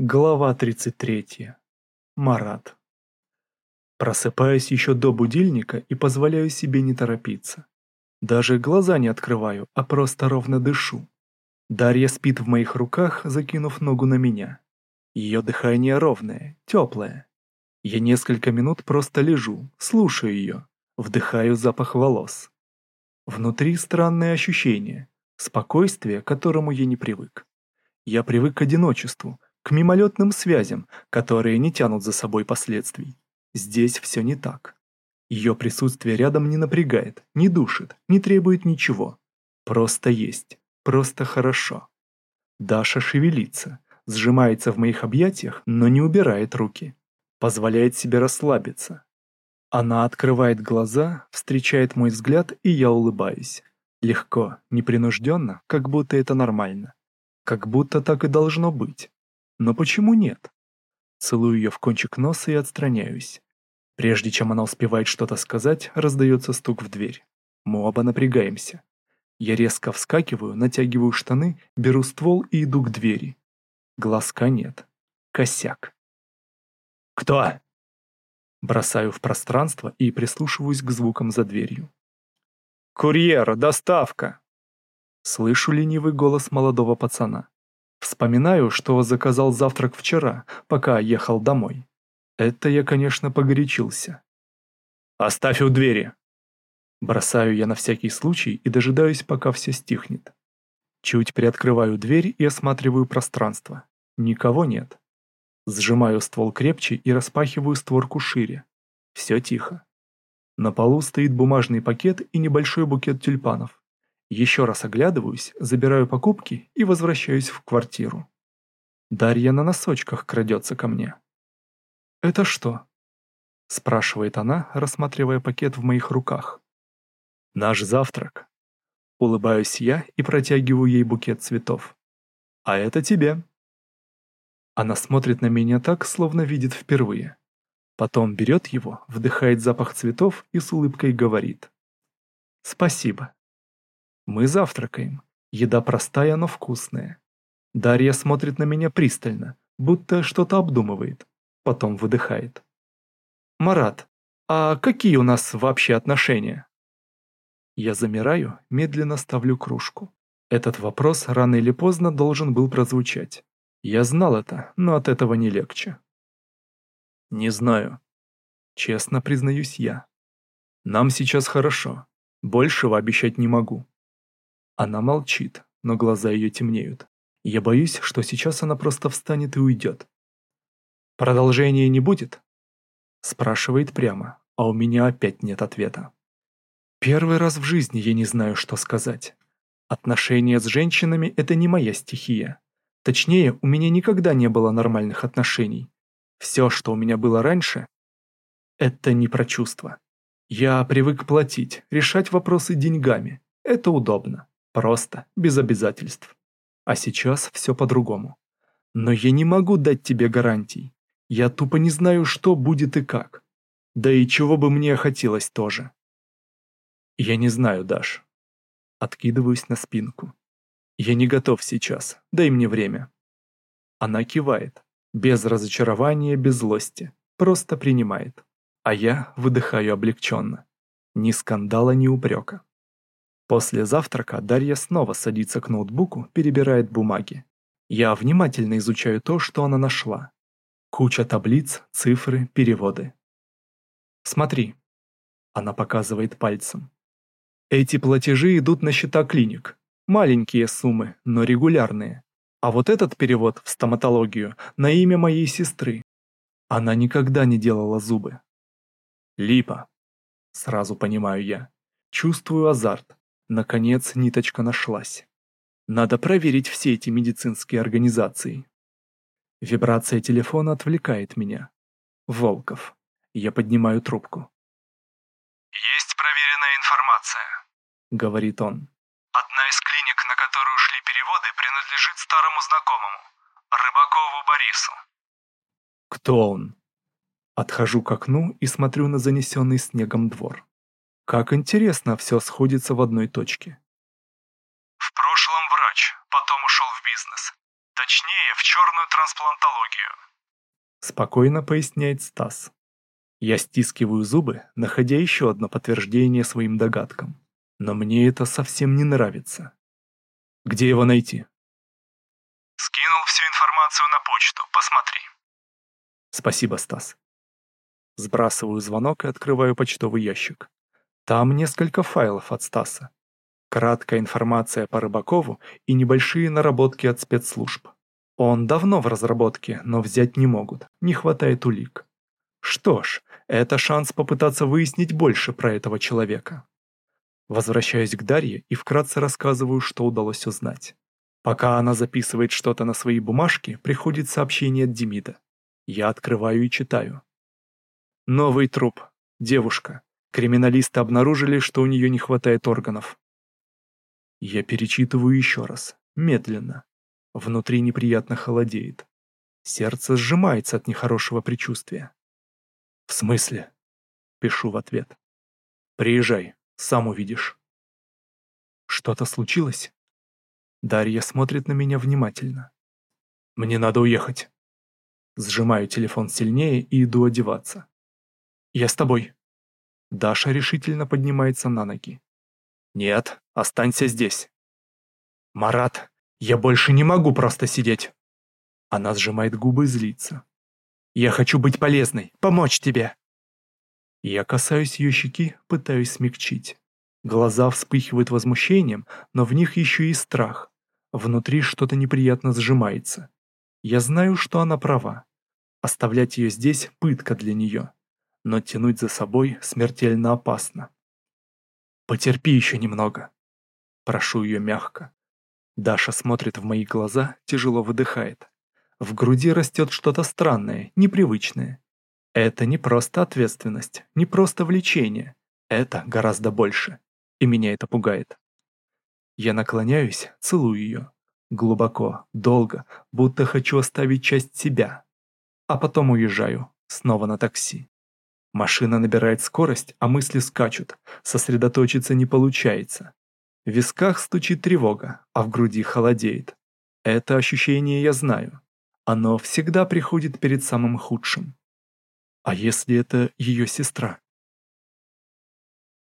Глава 33. Марат. Просыпаюсь еще до будильника и позволяю себе не торопиться. Даже глаза не открываю, а просто ровно дышу. Дарья спит в моих руках, закинув ногу на меня. Ее дыхание ровное, теплое. Я несколько минут просто лежу, слушаю ее, вдыхаю запах волос. Внутри странное ощущение, спокойствие, к которому я не привык. Я привык к одиночеству, к мимолетным связям, которые не тянут за собой последствий. Здесь все не так. Ее присутствие рядом не напрягает, не душит, не требует ничего. Просто есть, просто хорошо. Даша шевелится, сжимается в моих объятиях, но не убирает руки. Позволяет себе расслабиться. Она открывает глаза, встречает мой взгляд, и я улыбаюсь. Легко, непринужденно, как будто это нормально. Как будто так и должно быть. Но почему нет? Целую ее в кончик носа и отстраняюсь. Прежде чем она успевает что-то сказать, раздается стук в дверь. Мы оба напрягаемся. Я резко вскакиваю, натягиваю штаны, беру ствол и иду к двери. Глазка нет. Косяк. «Кто?» Бросаю в пространство и прислушиваюсь к звукам за дверью. «Курьер, доставка!» Слышу ленивый голос молодого пацана. Вспоминаю, что заказал завтрак вчера, пока ехал домой. Это я, конечно, погорячился. «Оставь у двери!» Бросаю я на всякий случай и дожидаюсь, пока все стихнет. Чуть приоткрываю дверь и осматриваю пространство. Никого нет. Сжимаю ствол крепче и распахиваю створку шире. Все тихо. На полу стоит бумажный пакет и небольшой букет тюльпанов. Еще раз оглядываюсь, забираю покупки и возвращаюсь в квартиру. Дарья на носочках крадется ко мне. «Это что?» – спрашивает она, рассматривая пакет в моих руках. «Наш завтрак». Улыбаюсь я и протягиваю ей букет цветов. «А это тебе». Она смотрит на меня так, словно видит впервые. Потом берет его, вдыхает запах цветов и с улыбкой говорит. «Спасибо». Мы завтракаем. Еда простая, но вкусная. Дарья смотрит на меня пристально, будто что-то обдумывает. Потом выдыхает. «Марат, а какие у нас вообще отношения?» Я замираю, медленно ставлю кружку. Этот вопрос рано или поздно должен был прозвучать. Я знал это, но от этого не легче. «Не знаю», — честно признаюсь я. «Нам сейчас хорошо. Большего обещать не могу. Она молчит, но глаза ее темнеют. Я боюсь, что сейчас она просто встанет и уйдет. «Продолжения не будет?» Спрашивает прямо, а у меня опять нет ответа. Первый раз в жизни я не знаю, что сказать. Отношения с женщинами – это не моя стихия. Точнее, у меня никогда не было нормальных отношений. Все, что у меня было раньше – это не про чувства. Я привык платить, решать вопросы деньгами. Это удобно. Просто, без обязательств. А сейчас все по-другому. Но я не могу дать тебе гарантий. Я тупо не знаю, что будет и как. Да и чего бы мне хотелось тоже. Я не знаю, Даш. Откидываюсь на спинку. Я не готов сейчас, дай мне время. Она кивает. Без разочарования, без злости. Просто принимает. А я выдыхаю облегченно. Ни скандала, ни упрека. После завтрака Дарья снова садится к ноутбуку, перебирает бумаги. Я внимательно изучаю то, что она нашла. Куча таблиц, цифры, переводы. Смотри. Она показывает пальцем. Эти платежи идут на счета клиник. Маленькие суммы, но регулярные. А вот этот перевод в стоматологию на имя моей сестры. Она никогда не делала зубы. Липа. Сразу понимаю я. Чувствую азарт. Наконец ниточка нашлась. Надо проверить все эти медицинские организации. Вибрация телефона отвлекает меня. Волков. Я поднимаю трубку. «Есть проверенная информация», — говорит он. «Одна из клиник, на которую ушли переводы, принадлежит старому знакомому, Рыбакову Борису». «Кто он?» Отхожу к окну и смотрю на занесенный снегом двор. Как интересно все сходится в одной точке. В прошлом врач, потом ушел в бизнес. Точнее, в черную трансплантологию. Спокойно поясняет Стас. Я стискиваю зубы, находя еще одно подтверждение своим догадкам. Но мне это совсем не нравится. Где его найти? Скинул всю информацию на почту, посмотри. Спасибо, Стас. Сбрасываю звонок и открываю почтовый ящик. Там несколько файлов от Стаса. Краткая информация по Рыбакову и небольшие наработки от спецслужб. Он давно в разработке, но взять не могут, не хватает улик. Что ж, это шанс попытаться выяснить больше про этого человека. Возвращаюсь к Дарье и вкратце рассказываю, что удалось узнать. Пока она записывает что-то на свои бумажки, приходит сообщение от Демида. Я открываю и читаю. Новый труп. Девушка. Криминалисты обнаружили, что у нее не хватает органов. Я перечитываю еще раз, медленно. Внутри неприятно холодеет. Сердце сжимается от нехорошего предчувствия. «В смысле?» Пишу в ответ. «Приезжай, сам увидишь». «Что-то случилось?» Дарья смотрит на меня внимательно. «Мне надо уехать». Сжимаю телефон сильнее и иду одеваться. «Я с тобой». Даша решительно поднимается на ноги. «Нет, останься здесь». «Марат, я больше не могу просто сидеть». Она сжимает губы и злится. «Я хочу быть полезной, помочь тебе». Я касаюсь ее щеки, пытаюсь смягчить. Глаза вспыхивают возмущением, но в них еще и страх. Внутри что-то неприятно сжимается. Я знаю, что она права. Оставлять ее здесь – пытка для нее но тянуть за собой смертельно опасно. «Потерпи еще немного», – прошу ее мягко. Даша смотрит в мои глаза, тяжело выдыхает. В груди растет что-то странное, непривычное. Это не просто ответственность, не просто влечение. Это гораздо больше. И меня это пугает. Я наклоняюсь, целую ее. Глубоко, долго, будто хочу оставить часть себя. А потом уезжаю, снова на такси. Машина набирает скорость, а мысли скачут, сосредоточиться не получается. В висках стучит тревога, а в груди холодеет. Это ощущение я знаю. Оно всегда приходит перед самым худшим. А если это ее сестра?